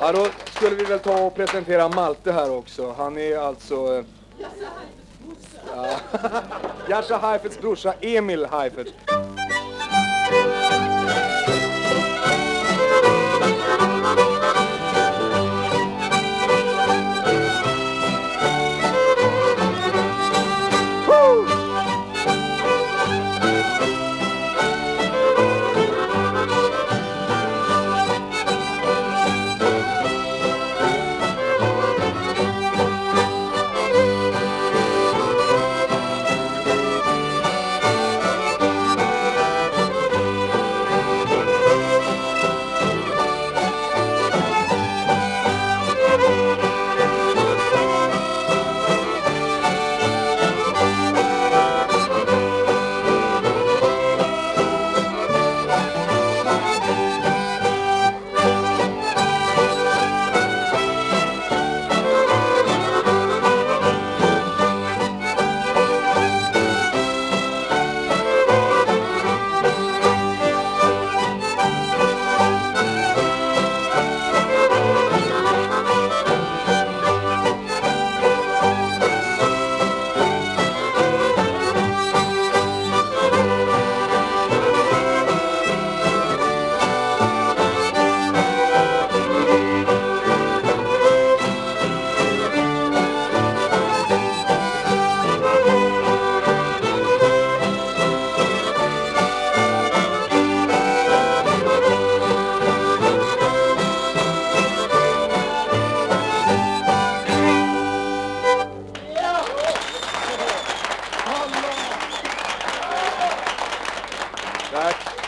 Ja, då skulle vi väl ta och presentera Malte här också. Han är alltså... eh, brorsa. Jascha Heiferts brorsa Emil Heifert. Danke.